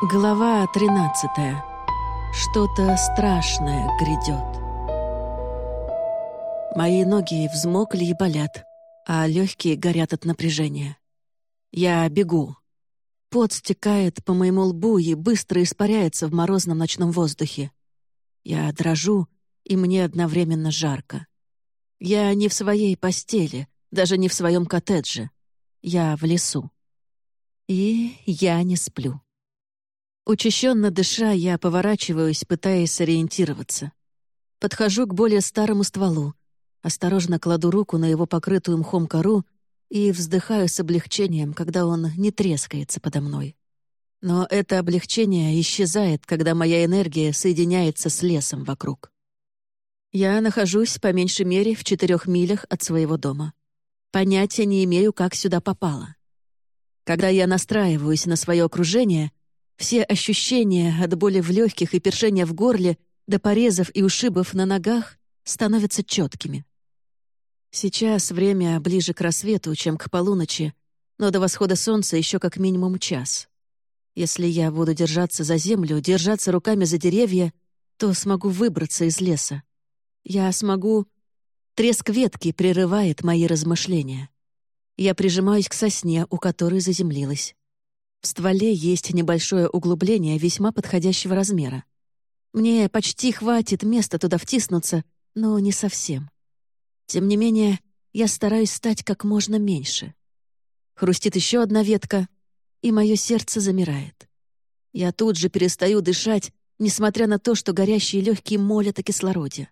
Глава 13. Что-то страшное грядет. Мои ноги взмокли и болят, а легкие горят от напряжения. Я бегу. Пот стекает по моему лбу и быстро испаряется в морозном ночном воздухе. Я дрожу, и мне одновременно жарко. Я не в своей постели, даже не в своем коттедже. Я в лесу. И я не сплю. Учащенно дыша, я поворачиваюсь, пытаясь сориентироваться. Подхожу к более старому стволу, осторожно кладу руку на его покрытую мхом кору и вздыхаю с облегчением, когда он не трескается подо мной. Но это облегчение исчезает, когда моя энергия соединяется с лесом вокруг. Я нахожусь, по меньшей мере, в четырех милях от своего дома. Понятия не имею, как сюда попало. Когда я настраиваюсь на свое окружение, все ощущения от боли в легких и першения в горле до порезов и ушибов на ногах становятся четкими. Сейчас время ближе к рассвету, чем к полуночи, но до восхода солнца еще как минимум час. Если я буду держаться за землю, держаться руками за деревья, то смогу выбраться из леса. Я смогу... Треск ветки прерывает мои размышления. Я прижимаюсь к сосне, у которой заземлилась. В стволе есть небольшое углубление весьма подходящего размера. Мне почти хватит места туда втиснуться, но не совсем. Тем не менее, я стараюсь стать как можно меньше. Хрустит еще одна ветка, и мое сердце замирает. Я тут же перестаю дышать, несмотря на то, что горящие легкие молят о кислороде.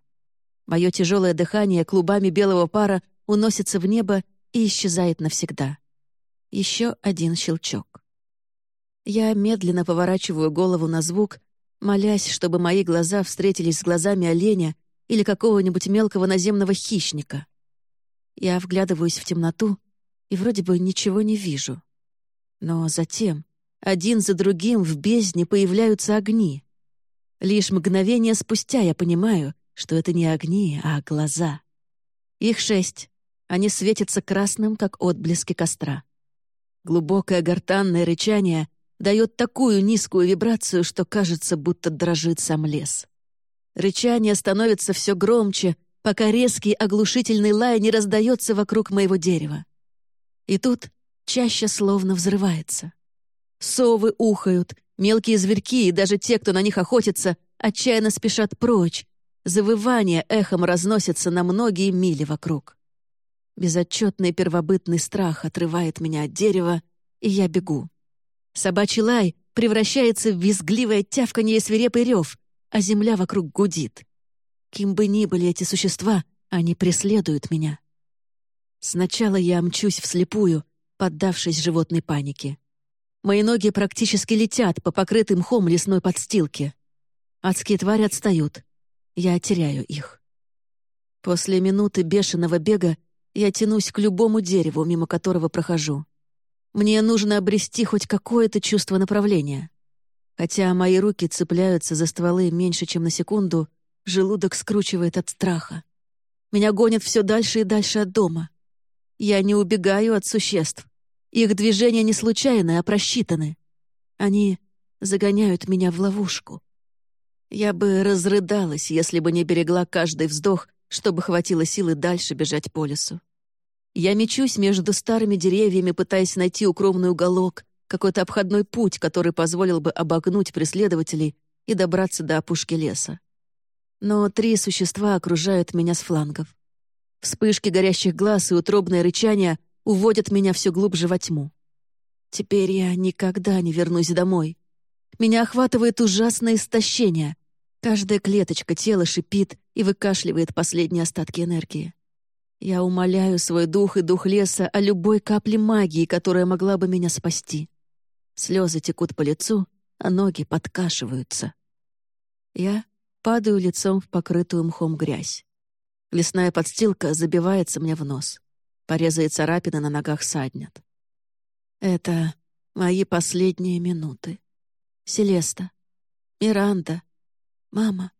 Мое тяжелое дыхание клубами белого пара уносится в небо и исчезает навсегда. Еще один щелчок. Я медленно поворачиваю голову на звук, молясь, чтобы мои глаза встретились с глазами оленя или какого-нибудь мелкого наземного хищника. Я вглядываюсь в темноту и вроде бы ничего не вижу. Но затем один за другим в бездне появляются огни. Лишь мгновение спустя я понимаю, что это не огни, а глаза. Их шесть. Они светятся красным, как отблески костра. Глубокое гортанное рычание дает такую низкую вибрацию, что кажется, будто дрожит сам лес. Рычание становится все громче, пока резкий оглушительный лай не раздается вокруг моего дерева. И тут чаще словно взрывается. Совы ухают, мелкие зверьки и даже те, кто на них охотится, отчаянно спешат прочь. Завывание эхом разносится на многие мили вокруг. Безотчетный первобытный страх отрывает меня от дерева, и я бегу. Собачий лай превращается в визгливое тявканье и свирепый рев, а земля вокруг гудит. Кем бы ни были эти существа, они преследуют меня. Сначала я мчусь вслепую, поддавшись животной панике. Мои ноги практически летят по покрытым мхом лесной подстилке. Адские твари отстают. Я теряю их. После минуты бешеного бега я тянусь к любому дереву, мимо которого прохожу. Мне нужно обрести хоть какое-то чувство направления. Хотя мои руки цепляются за стволы меньше, чем на секунду, желудок скручивает от страха. Меня гонят все дальше и дальше от дома. Я не убегаю от существ. Их движения не случайны, а просчитаны. Они загоняют меня в ловушку. Я бы разрыдалась, если бы не берегла каждый вздох, чтобы хватило силы дальше бежать по лесу. Я мечусь между старыми деревьями, пытаясь найти укромный уголок, какой-то обходной путь, который позволил бы обогнуть преследователей и добраться до опушки леса. Но три существа окружают меня с флангов. Вспышки горящих глаз и утробное рычание уводят меня все глубже во тьму. Теперь я никогда не вернусь домой. Меня охватывает ужасное истощение. Каждая клеточка тела шипит и выкашливает последние остатки энергии. Я умоляю свой дух и дух леса о любой капле магии, которая могла бы меня спасти. Слезы текут по лицу, а ноги подкашиваются. Я падаю лицом в покрытую мхом грязь. Лесная подстилка забивается мне в нос. Порезы и царапины на ногах саднят. Это мои последние минуты. Селеста, Миранда, мама.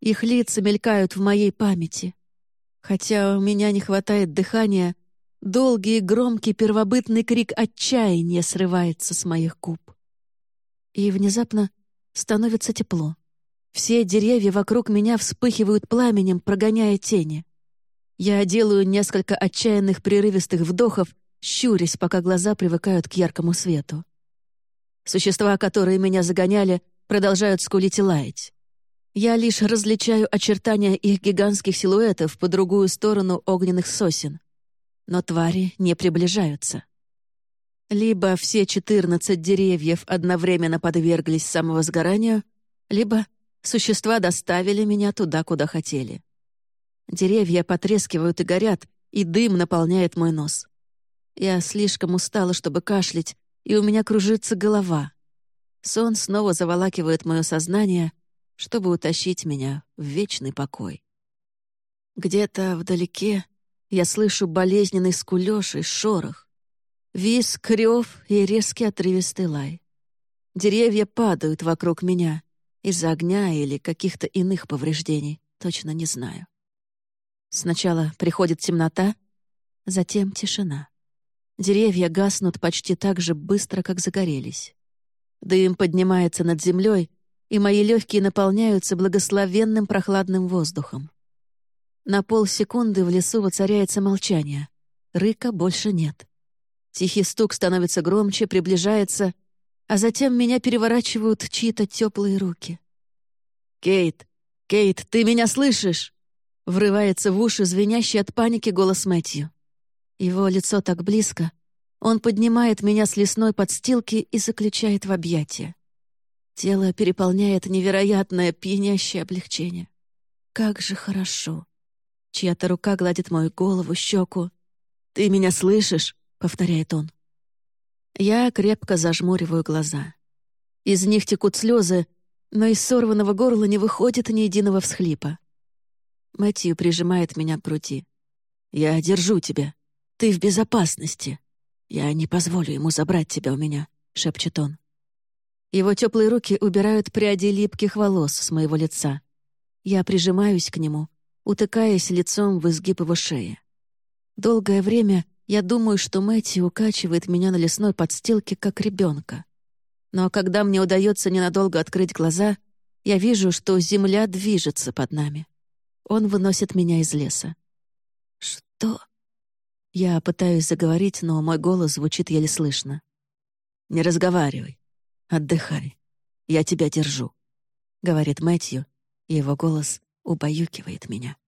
Их лица мелькают в моей памяти. Хотя у меня не хватает дыхания, долгий и громкий первобытный крик отчаяния срывается с моих губ. И внезапно становится тепло. Все деревья вокруг меня вспыхивают пламенем, прогоняя тени. Я делаю несколько отчаянных прерывистых вдохов, щурясь, пока глаза привыкают к яркому свету. Существа, которые меня загоняли, продолжают скулить и лаять. Я лишь различаю очертания их гигантских силуэтов по другую сторону огненных сосен. Но твари не приближаются. Либо все 14 деревьев одновременно подверглись самовозгоранию, либо Существа доставили меня туда, куда хотели. Деревья потрескивают и горят, и дым наполняет мой нос. Я слишком устала, чтобы кашлять, и у меня кружится голова. Сон снова заволакивает мое сознание, чтобы утащить меня в вечный покой. Где-то вдалеке я слышу болезненный скулёж и шорох. Виск, рев и резкий отрывистый лай. Деревья падают вокруг меня, из-за огня или каких-то иных повреждений, точно не знаю. Сначала приходит темнота, затем тишина. Деревья гаснут почти так же быстро, как загорелись. Дым поднимается над землей, и мои легкие наполняются благословенным прохладным воздухом. На полсекунды в лесу воцаряется молчание. Рыка больше нет. Тихий стук становится громче, приближается, а затем меня переворачивают чьи-то теплые руки. «Кейт! Кейт, ты меня слышишь?» Врывается в уши звенящий от паники голос Мэтью. Его лицо так близко. Он поднимает меня с лесной подстилки и заключает в объятия. Тело переполняет невероятное пьянящее облегчение. Как же хорошо. Чья-то рука гладит мою голову, щеку. «Ты меня слышишь?» — повторяет он. Я крепко зажмуриваю глаза. Из них текут слезы, но из сорванного горла не выходит ни единого всхлипа. Мэтью прижимает меня к груди. «Я держу тебя. Ты в безопасности. Я не позволю ему забрать тебя у меня», — шепчет он. Его теплые руки убирают пряди липких волос с моего лица. Я прижимаюсь к нему, утыкаясь лицом в изгиб его шеи. Долгое время я думаю, что Мэтью укачивает меня на лесной подстилке, как ребенка. Но когда мне удается ненадолго открыть глаза, я вижу, что земля движется под нами. Он выносит меня из леса. «Что?» Я пытаюсь заговорить, но мой голос звучит еле слышно. «Не разговаривай. Отдыхай. Я тебя держу», — говорит Мэтью, и его голос убаюкивает меня.